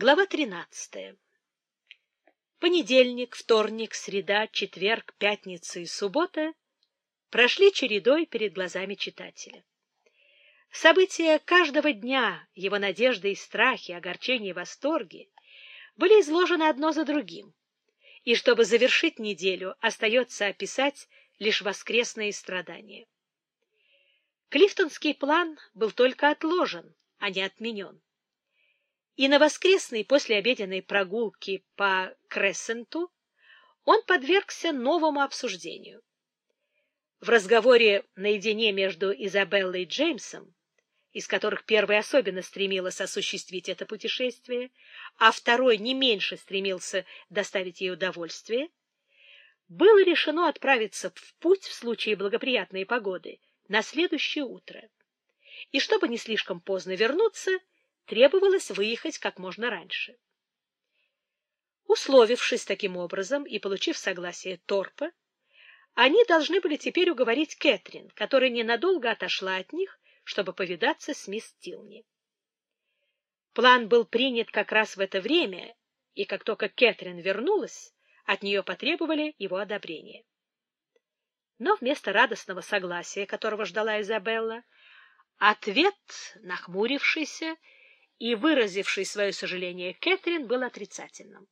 Глава 13. Понедельник, вторник, среда, четверг, пятница и суббота прошли чередой перед глазами читателя. События каждого дня, его надежды и страхи, огорчения и восторги были изложены одно за другим, и чтобы завершить неделю, остается описать лишь воскресные страдания. Клифтонский план был только отложен, а не отменен и на воскресной послеобеденной прогулке по Крессенту он подвергся новому обсуждению. В разговоре наедине между Изабеллой и Джеймсом, из которых первый особенно стремилась осуществить это путешествие, а второй не меньше стремился доставить ей удовольствие, было решено отправиться в путь в случае благоприятной погоды на следующее утро. И чтобы не слишком поздно вернуться, требовалось выехать как можно раньше. Условившись таким образом и получив согласие Торпа, они должны были теперь уговорить Кэтрин, которая ненадолго отошла от них, чтобы повидаться с мисс Тилни. План был принят как раз в это время, и как только Кэтрин вернулась, от нее потребовали его одобрения. Но вместо радостного согласия, которого ждала Изабелла, ответ, нахмурившийся, и выразивший свое сожаление Кэтрин был отрицательным.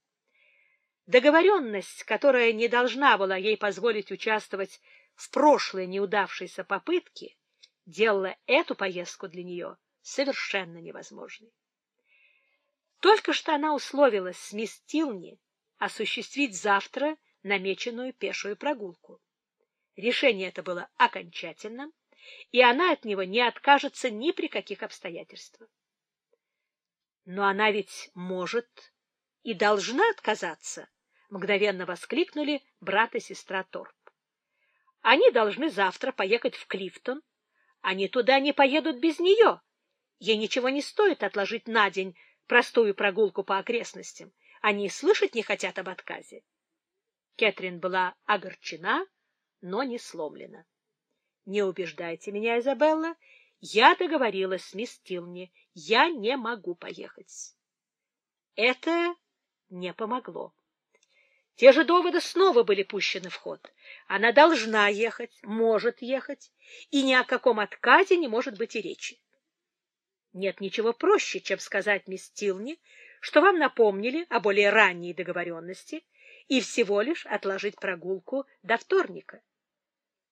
Договоренность, которая не должна была ей позволить участвовать в прошлой неудавшейся попытке, делала эту поездку для нее совершенно невозможной. Только что она условилась с мисс Тилни осуществить завтра намеченную пешую прогулку. Решение это было окончательным, и она от него не откажется ни при каких обстоятельствах. Но она ведь может и должна отказаться, мгновенно воскликнули брат и сестра Торп. Они должны завтра поехать в Клифтон. Они туда не поедут без нее. Ей ничего не стоит отложить на день простую прогулку по окрестностям. Они слышать не хотят об отказе. Кэтрин была огорчена, но не сломлена. — Не убеждайте меня, Изабелла, я договорилась с мисс Тилни. Я не могу поехать. Это не помогло. Те же доводы снова были пущены в ход. Она должна ехать, может ехать, и ни о каком отказе не может быть и речи. Нет ничего проще, чем сказать мисс Тилни, что вам напомнили о более ранней договоренности и всего лишь отложить прогулку до вторника.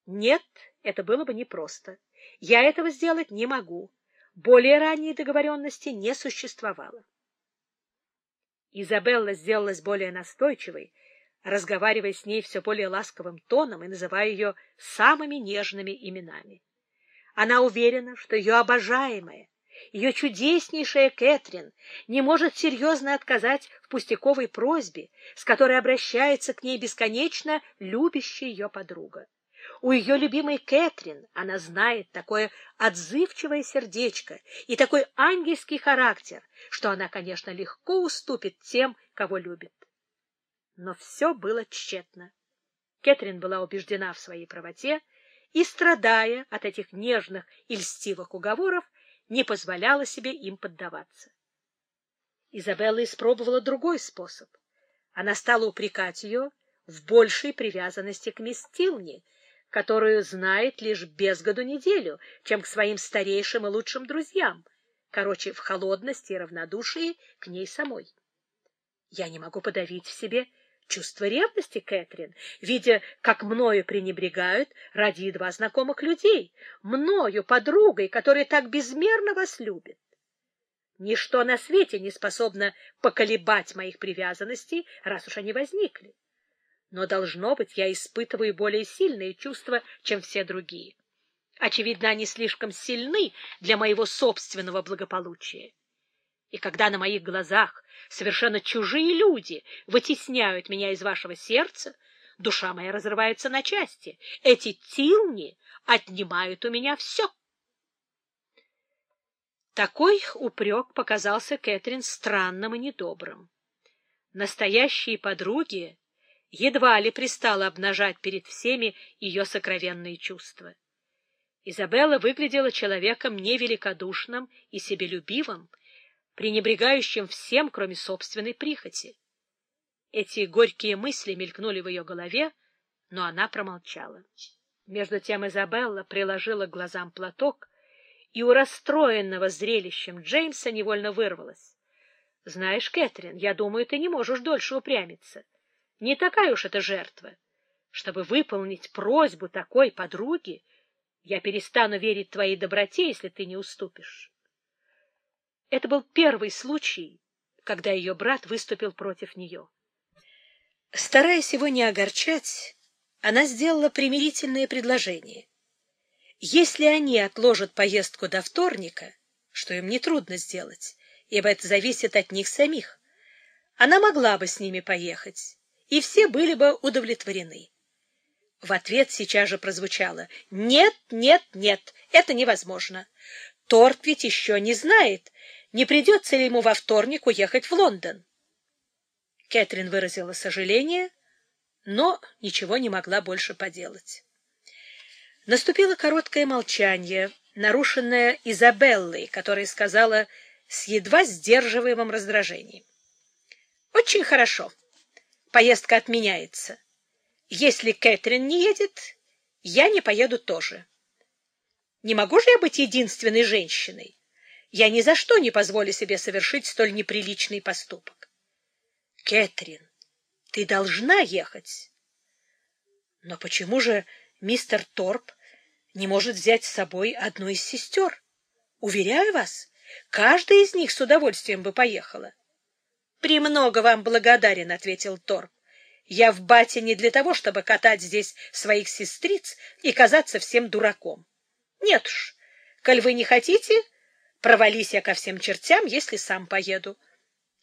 Нет, это было бы непросто. Я этого сделать не могу. Более ранней договоренности не существовало. Изабелла сделалась более настойчивой, разговаривая с ней все более ласковым тоном и называя ее самыми нежными именами. Она уверена, что ее обожаемая, ее чудеснейшая Кэтрин не может серьезно отказать в пустяковой просьбе, с которой обращается к ней бесконечно любящая ее подруга. У ее любимой Кэтрин она знает такое отзывчивое сердечко и такой ангельский характер, что она, конечно, легко уступит тем, кого любит. Но все было тщетно. Кэтрин была убеждена в своей правоте и, страдая от этих нежных и льстивых уговоров, не позволяла себе им поддаваться. Изабелла испробовала другой способ. Она стала упрекать ее в большей привязанности к мисс Тилни, которую знает лишь без году неделю, чем к своим старейшим и лучшим друзьям, короче, в холодности и равнодушии к ней самой. Я не могу подавить в себе чувство ревности, Кэтрин, видя, как мною пренебрегают ради едва знакомых людей, мною, подругой, которая так безмерно вас любит. Ничто на свете не способно поколебать моих привязанностей, раз уж они возникли но, должно быть, я испытываю более сильные чувства, чем все другие. Очевидно, они слишком сильны для моего собственного благополучия. И когда на моих глазах совершенно чужие люди вытесняют меня из вашего сердца, душа моя разрывается на части. Эти тилни отнимают у меня все. Такой упрек показался Кэтрин странным и недобрым. Настоящие подруги едва ли пристала обнажать перед всеми ее сокровенные чувства. Изабелла выглядела человеком невеликодушным и себелюбивым, пренебрегающим всем, кроме собственной прихоти. Эти горькие мысли мелькнули в ее голове, но она промолчала. Между тем Изабелла приложила к глазам платок, и у расстроенного зрелищем Джеймса невольно вырвалась. — Знаешь, Кэтрин, я думаю, ты не можешь дольше упрямиться. Не такая уж это жертва. Чтобы выполнить просьбу такой подруги, я перестану верить твоей доброте, если ты не уступишь. Это был первый случай, когда ее брат выступил против нее. Стараясь его не огорчать, она сделала примирительное предложение. Если они отложат поездку до вторника, что им нетрудно сделать, ибо это зависит от них самих, она могла бы с ними поехать, и все были бы удовлетворены. В ответ сейчас же прозвучало «Нет, нет, нет, это невозможно. Торт ведь еще не знает, не придется ли ему во вторник уехать в Лондон». Кэтрин выразила сожаление, но ничего не могла больше поделать. Наступило короткое молчание, нарушенное Изабеллой, которая сказала с едва сдерживаемым раздражением. «Очень хорошо. Поездка отменяется. Если Кэтрин не едет, я не поеду тоже. Не могу же я быть единственной женщиной. Я ни за что не позволю себе совершить столь неприличный поступок. Кэтрин, ты должна ехать. Но почему же мистер Торп не может взять с собой одну из сестер? Уверяю вас, каждая из них с удовольствием бы поехала. «Премного вам благодарен», — ответил Торп. «Я в бате не для того, чтобы катать здесь своих сестриц и казаться всем дураком. Нет уж, коль вы не хотите, провались я ко всем чертям, если сам поеду.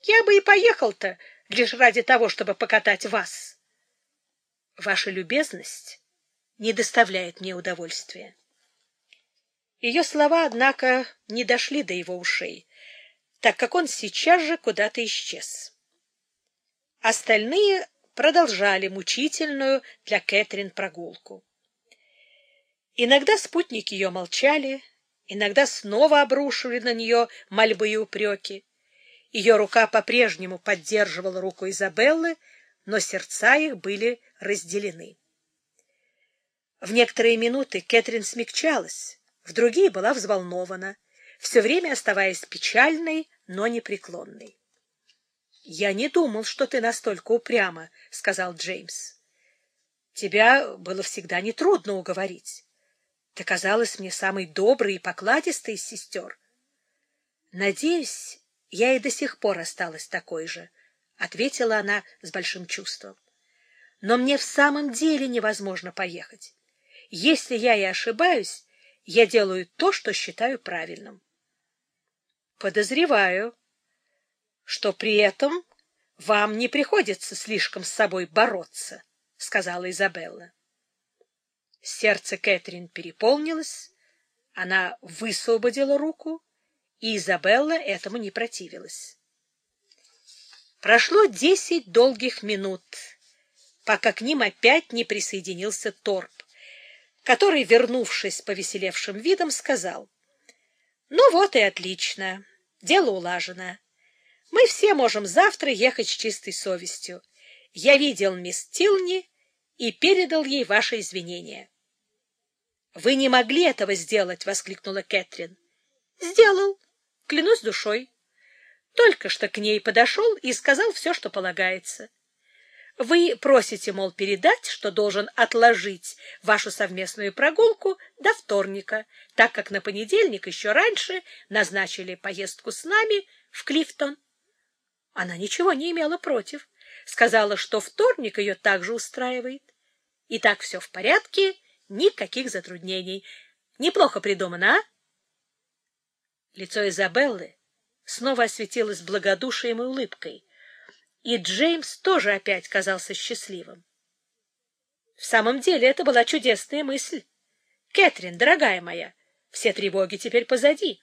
Я бы и поехал-то лишь ради того, чтобы покатать вас. Ваша любезность не доставляет мне удовольствия. Ее слова, однако, не дошли до его ушей, так как он сейчас же куда-то исчез. Остальные продолжали мучительную для Кэтрин прогулку. Иногда спутники ее молчали, иногда снова обрушивали на нее мольбы и упреки. Ее рука по-прежнему поддерживала руку Изабеллы, но сердца их были разделены. В некоторые минуты Кэтрин смягчалась, в другие была взволнована, все время оставаясь печальной, но непреклонной. — Я не думал, что ты настолько упряма, — сказал Джеймс. — Тебя было всегда нетрудно уговорить. Ты казалась мне самой доброй и покладистой из сестер. Надеюсь, я и до сих пор осталась такой же, — ответила она с большим чувством. Но мне в самом деле невозможно поехать. Если я и ошибаюсь, я делаю то, что считаю правильным. Подозреваю, что при этом вам не приходится слишком с собой бороться, — сказала Изабелла. Сердце Кэтрин переполнилось, она высвободила руку, и Изабелла этому не противилась. Прошло десять долгих минут, пока к ним опять не присоединился Торп, который, вернувшись повеселевшим видом, сказал, «Ну вот и отлично, дело улажено. Мы все можем завтра ехать с чистой совестью. Я видел мисс Тилни и передал ей ваши извинения». «Вы не могли этого сделать!» — воскликнула Кэтрин. «Сделал!» клянусь душой. Только что к ней подошел и сказал все, что полагается. Вы просите, мол, передать, что должен отложить вашу совместную прогулку до вторника, так как на понедельник еще раньше назначили поездку с нами в Клифтон. Она ничего не имела против, сказала, что вторник ее также устраивает. И так все в порядке, никаких затруднений. Неплохо придумано, а? Лицо Изабеллы снова осветилось благодушием и улыбкой, и Джеймс тоже опять казался счастливым. В самом деле это была чудесная мысль. Кэтрин, дорогая моя, все тревоги теперь позади.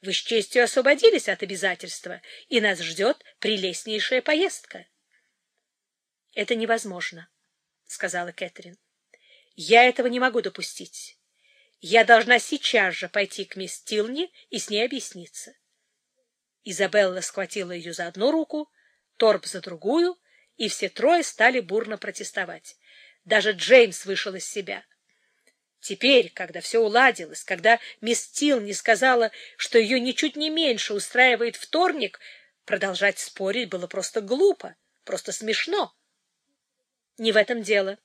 Вы с честью освободились от обязательства, и нас ждет прелестнейшая поездка. — Это невозможно, — сказала Кэтрин. — Я этого не могу допустить. Я должна сейчас же пойти к мисс Тилни и с ней объясниться. Изабелла схватила ее за одну руку, Торп за другую, и все трое стали бурно протестовать. Даже Джеймс вышел из себя. Теперь, когда все уладилось, когда мисс Тил не сказала, что ее ничуть не меньше устраивает вторник, продолжать спорить было просто глупо, просто смешно. Не в этом дело.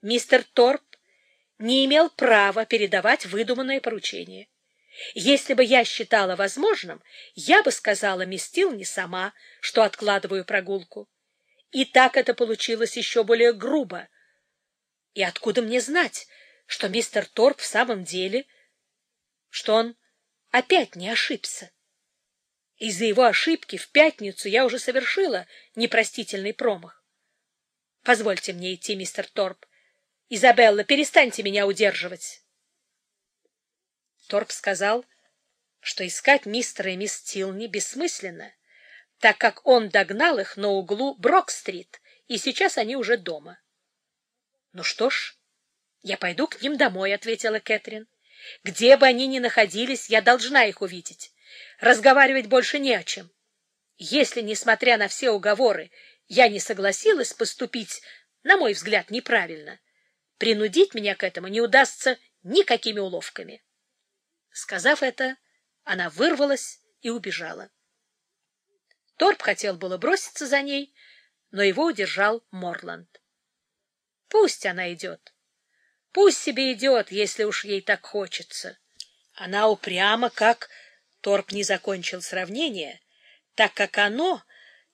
Мистер Торп не имел права передавать выдуманное поручение. Если бы я считала возможным, я бы сказала мисс Тил не сама, что откладываю прогулку. И так это получилось еще более грубо. И откуда мне знать, что мистер Торп в самом деле, что он опять не ошибся? Из-за его ошибки в пятницу я уже совершила непростительный промах. Позвольте мне идти, мистер Торп. Изабелла, перестаньте меня удерживать. Торп сказал, что искать мистера и мисс Тилни бессмысленно, так как он догнал их на углу Брок-стрит, и сейчас они уже дома. — Ну что ж, я пойду к ним домой, — ответила Кэтрин. — Где бы они ни находились, я должна их увидеть. Разговаривать больше не о чем. Если, несмотря на все уговоры, я не согласилась поступить, на мой взгляд, неправильно, принудить меня к этому не удастся никакими уловками. Сказав это, она вырвалась и убежала. Торп хотел было броситься за ней, но его удержал Морланд. Пусть она идет. Пусть себе идет, если уж ей так хочется. Она упряма, как... Торп не закончил сравнение, так как оно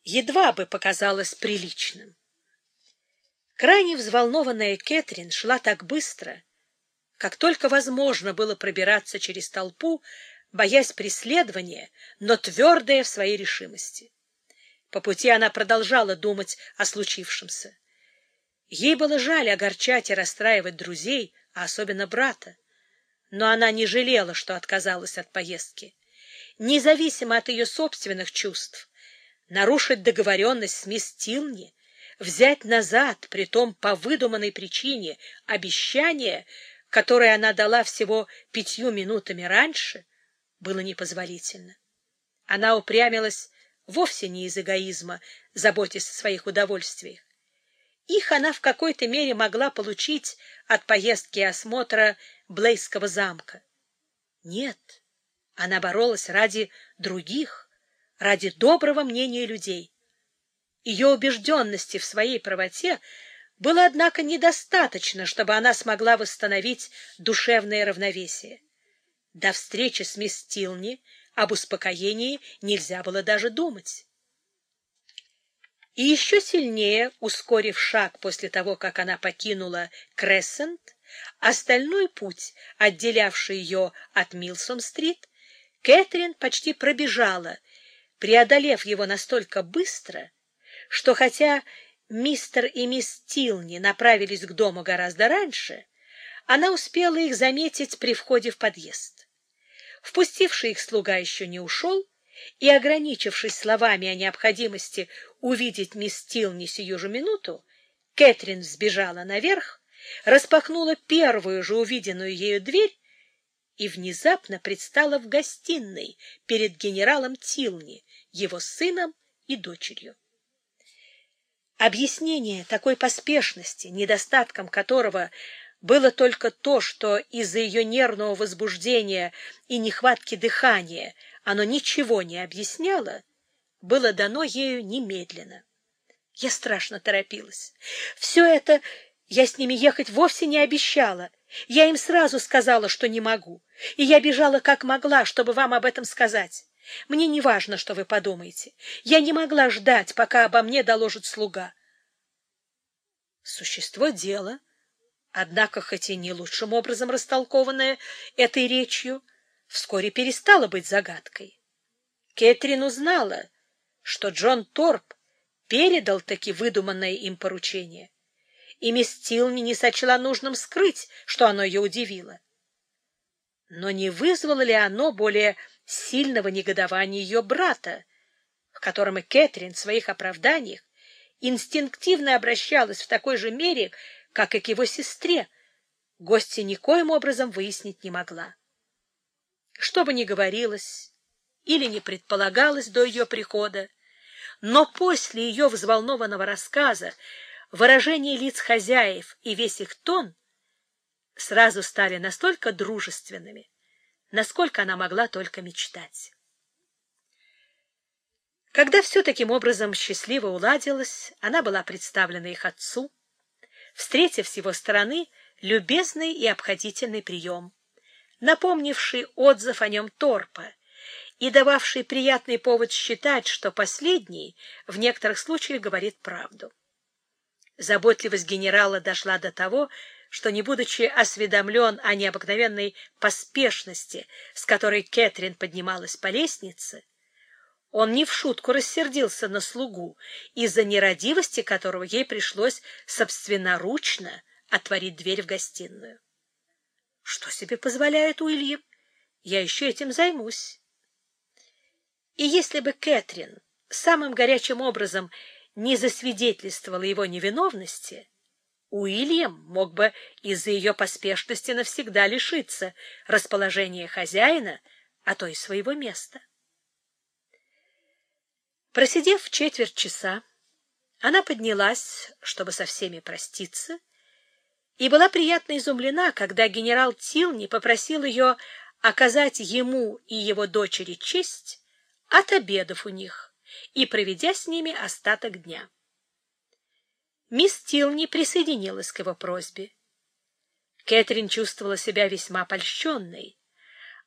едва бы показалось приличным. Крайне взволнованная Кэтрин шла так быстро, как только возможно было пробираться через толпу, боясь преследования, но твердая в своей решимости. По пути она продолжала думать о случившемся. Ей было жаль огорчать и расстраивать друзей, а особенно брата. Но она не жалела, что отказалась от поездки. Независимо от ее собственных чувств, нарушить договоренность с мисс Тилни, взять назад, притом по выдуманной причине, обещание — которое она дала всего пятью минутами раньше, было непозволительно. Она упрямилась вовсе не из эгоизма, заботясь о своих удовольствиях. Их она в какой-то мере могла получить от поездки и осмотра Блейского замка. Нет, она боролась ради других, ради доброго мнения людей. Ее убежденности в своей правоте было, однако, недостаточно, чтобы она смогла восстановить душевное равновесие. До встречи с мисс Тилни об успокоении нельзя было даже думать. И еще сильнее, ускорив шаг после того, как она покинула Крессент, остальной путь, отделявший ее от Милсом-стрит, Кэтрин почти пробежала, преодолев его настолько быстро, что хотя мистер и мисс Тилни направились к дому гораздо раньше, она успела их заметить при входе в подъезд. Впустивший их слуга еще не ушел, и, ограничившись словами о необходимости увидеть мисс Тилни сию же минуту, Кэтрин взбежала наверх, распахнула первую же увиденную ею дверь и внезапно предстала в гостиной перед генералом Тилни, его сыном и дочерью. Объяснение такой поспешности, недостатком которого было только то, что из-за ее нервного возбуждения и нехватки дыхания оно ничего не объясняло, было дано ею немедленно. Я страшно торопилась. Все это я с ними ехать вовсе не обещала. Я им сразу сказала, что не могу, и я бежала как могла, чтобы вам об этом сказать. Мне не важно, что вы подумаете. Я не могла ждать, пока обо мне доложит слуга. Существо дела, однако, хоть и не лучшим образом растолкованное этой речью, вскоре перестало быть загадкой. Кэтрин узнала, что Джон Торп передал таки выдуманное им поручение, и мисс Тилни не сочла нужным скрыть, что оно ее удивило. Но не вызвало ли оно более сильного негодования ее брата, к которому Кэтрин в своих оправданиях инстинктивно обращалась в такой же мере, как и к его сестре, гостья никоим образом выяснить не могла. Что бы ни говорилось, или не предполагалось до ее прихода, но после ее взволнованного рассказа выражение лиц хозяев и весь их тон сразу стали настолько дружественными, насколько она могла только мечтать. Когда все таким образом счастливо уладилось, она была представлена их отцу, встретив с его стороны любезный и обходительный прием, напомнивший отзыв о нем Торпа и дававший приятный повод считать, что последний в некоторых случаях говорит правду. Заботливость генерала дошла до того, что, не будучи осведомлен о необыкновенной поспешности, с которой Кэтрин поднималась по лестнице, он не в шутку рассердился на слугу, из-за нерадивости которого ей пришлось собственноручно отворить дверь в гостиную. — Что себе позволяет Уильям? Я еще этим займусь. И если бы Кэтрин самым горячим образом не засвидетельствовала его невиновности, Уильям мог бы из-за ее поспешности навсегда лишиться расположения хозяина, а то и своего места. Просидев четверть часа, она поднялась, чтобы со всеми проститься, и была приятно изумлена, когда генерал Тилни попросил ее оказать ему и его дочери честь, от обедов у них и проведя с ними остаток дня. Мисс Тилни присоединилась к его просьбе. Кэтрин чувствовала себя весьма польщенной,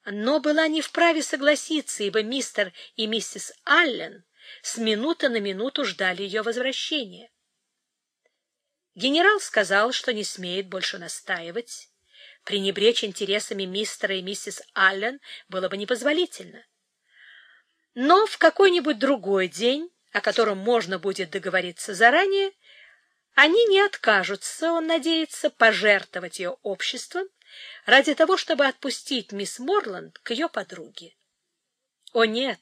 но была не вправе согласиться, ибо мистер и миссис Аллен с минуты на минуту ждали ее возвращения. Генерал сказал, что не смеет больше настаивать. Пренебречь интересами мистера и миссис Аллен было бы непозволительно. Но в какой-нибудь другой день, о котором можно будет договориться заранее, они не откажутся, он надеется, пожертвовать ее обществом ради того, чтобы отпустить мисс Морланд к ее подруге. О нет!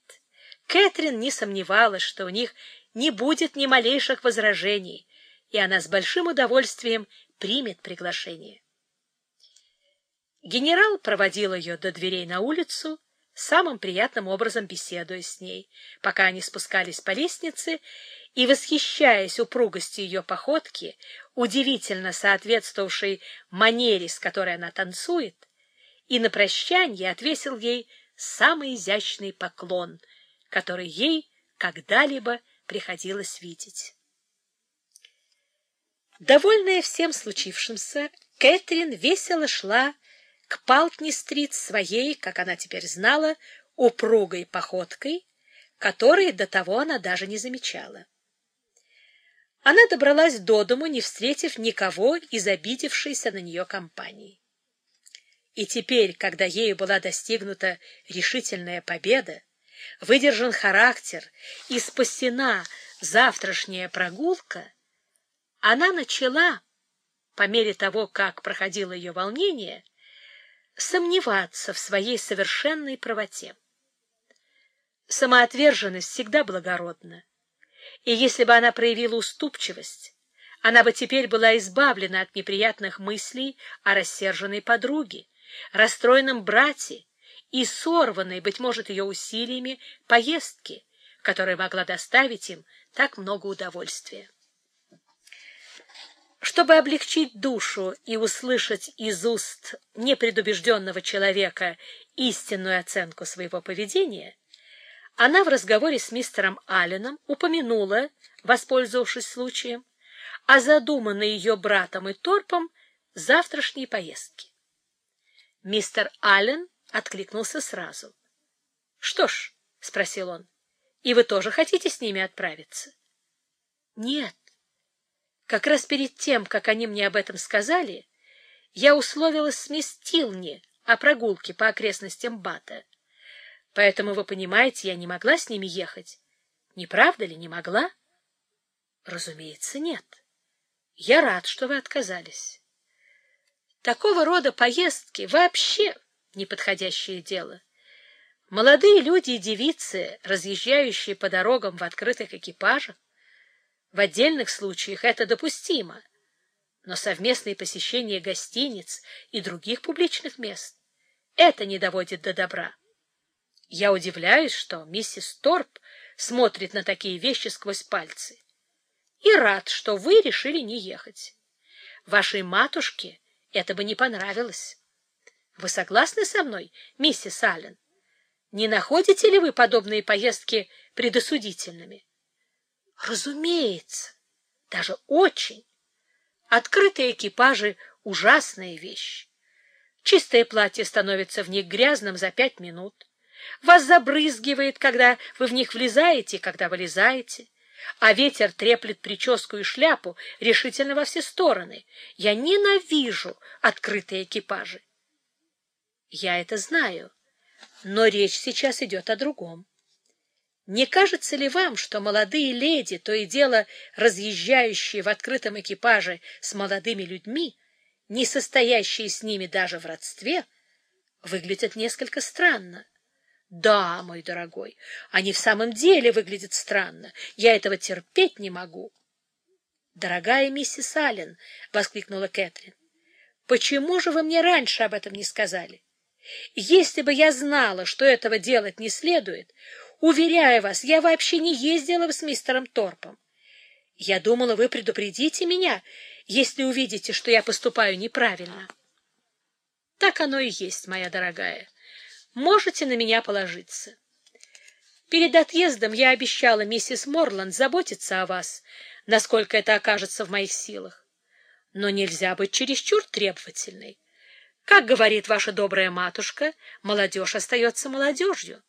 Кэтрин не сомневалась, что у них не будет ни малейших возражений, и она с большим удовольствием примет приглашение. Генерал проводил ее до дверей на улицу, самым приятным образом беседуя с ней, пока они спускались по лестнице и, восхищаясь упругостью ее походки, удивительно соответствовавшей манере, с которой она танцует, и на прощанье отвесил ей самый изящный поклон — который ей когда-либо приходилось видеть. Довольная всем случившимся, Кэтрин весело шла к Палтни-стрит своей, как она теперь знала, упругой походкой, которой до того она даже не замечала. Она добралась до дому, не встретив никого из обидевшейся на нее компании. И теперь, когда ею была достигнута решительная победа, выдержан характер и спасена завтрашняя прогулка, она начала, по мере того, как проходило ее волнение, сомневаться в своей совершенной правоте. Самоотверженность всегда благородна, и если бы она проявила уступчивость, она бы теперь была избавлена от неприятных мыслей о рассерженной подруге, расстроенном брате и сорванной, быть может, ее усилиями, поездки, которая могла доставить им так много удовольствия. Чтобы облегчить душу и услышать из уст непредубежденного человека истинную оценку своего поведения, она в разговоре с мистером Алленом упомянула, воспользовавшись случаем, о задуманной ее братом и Торпом завтрашней поездке. Мистер Аллен откликнулся сразу. — Что ж, — спросил он, — и вы тоже хотите с ними отправиться? — Нет. Как раз перед тем, как они мне об этом сказали, я условилась с мисс Тилни о прогулке по окрестностям Бата. Поэтому, вы понимаете, я не могла с ними ехать. Не правда ли, не могла? — Разумеется, нет. Я рад, что вы отказались. Такого рода поездки вообще неподходящее дело. Молодые люди и девицы, разъезжающие по дорогам в открытых экипажах, в отдельных случаях это допустимо, но совместные посещения гостиниц и других публичных мест это не доводит до добра. Я удивляюсь, что миссис Торп смотрит на такие вещи сквозь пальцы. И рад, что вы решили не ехать. Вашей матушке это бы не понравилось. Вы согласны со мной, миссис Аллен? Не находите ли вы подобные поездки предосудительными? Разумеется, даже очень. Открытые экипажи — ужасная вещь. Чистое платье становится в них грязным за пять минут. Вас забрызгивает, когда вы в них влезаете, когда вылезаете. А ветер треплет прическу и шляпу решительно во все стороны. Я ненавижу открытые экипажи. Я это знаю, но речь сейчас идет о другом. Не кажется ли вам, что молодые леди, то и дело разъезжающие в открытом экипаже с молодыми людьми, не состоящие с ними даже в родстве, выглядят несколько странно? Да, мой дорогой, они в самом деле выглядят странно. Я этого терпеть не могу. Дорогая миссис Аллен, воскликнула Кэтрин. Почему же вы мне раньше об этом не сказали? Если бы я знала, что этого делать не следует, уверяю вас, я вообще не ездила бы с мистером Торпом. Я думала, вы предупредите меня, если увидите, что я поступаю неправильно. Так оно и есть, моя дорогая. Можете на меня положиться. Перед отъездом я обещала миссис Морланд заботиться о вас, насколько это окажется в моих силах. Но нельзя быть чересчур требовательной. Как говорит ваша добрая матушка, молодежь остается молодежью.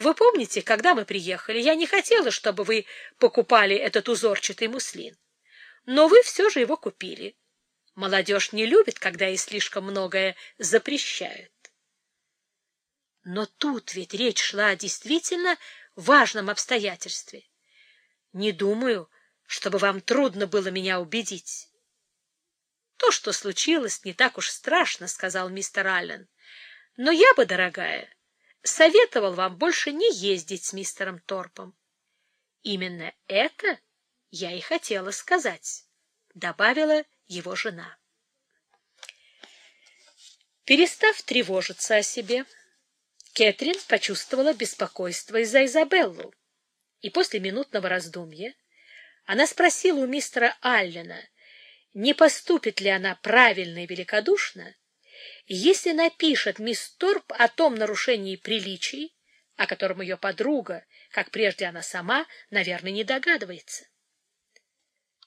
Вы помните, когда мы приехали, я не хотела, чтобы вы покупали этот узорчатый муслин. Но вы все же его купили. Молодежь не любит, когда ей слишком многое запрещают. Но тут ведь речь шла о действительно важном обстоятельстве. Не думаю, чтобы вам трудно было меня убедить. То, что случилось, не так уж страшно, сказал мистер Аллен. Но я бы, дорогая, советовал вам больше не ездить с мистером Торпом. Именно это я и хотела сказать, добавила его жена. Перестав тревожиться о себе, Кэтрин почувствовала беспокойство из-за Изабеллу, и после минутного раздумья она спросила у мистера Аллена, не поступит ли она правильно и великодушно, если напишет мисс Торп о том нарушении приличий, о котором ее подруга, как прежде она сама, наверное, не догадывается.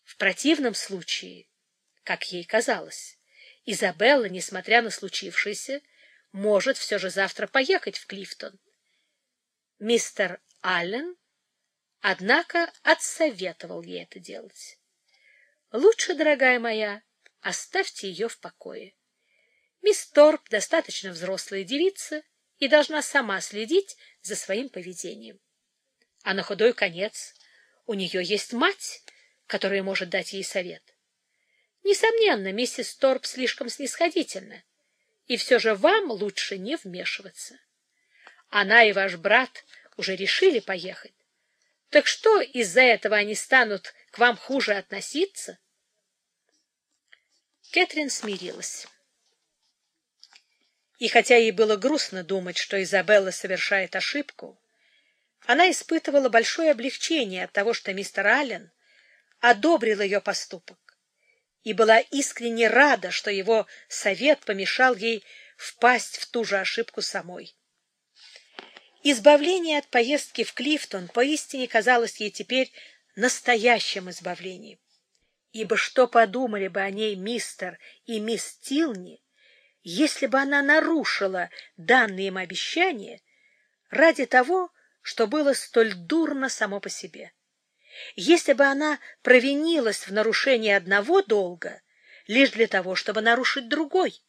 В противном случае, как ей казалось, Изабелла, несмотря на случившееся, может все же завтра поехать в Клифтон. Мистер Аллен, однако, отсоветовал ей это делать. Лучше, дорогая моя, оставьте ее в покое. Мисс Торп достаточно взрослая девица и должна сама следить за своим поведением. А на худой конец у нее есть мать, которая может дать ей совет. Несомненно, миссис Торп слишком снисходительна и все же вам лучше не вмешиваться. Она и ваш брат уже решили поехать. Так что из-за этого они станут к вам хуже относиться? Кэтрин смирилась. И хотя ей было грустно думать, что Изабелла совершает ошибку, она испытывала большое облегчение от того, что мистер Аллен одобрил ее поступок и была искренне рада, что его совет помешал ей впасть в ту же ошибку самой. Избавление от поездки в Клифтон поистине казалось ей теперь настоящим избавлением. Ибо что подумали бы о ней мистер и мисс Тилни, если бы она нарушила данные им обещания ради того, что было столь дурно само по себе? Если бы она провинилась в нарушении одного долга лишь для того, чтобы нарушить другой.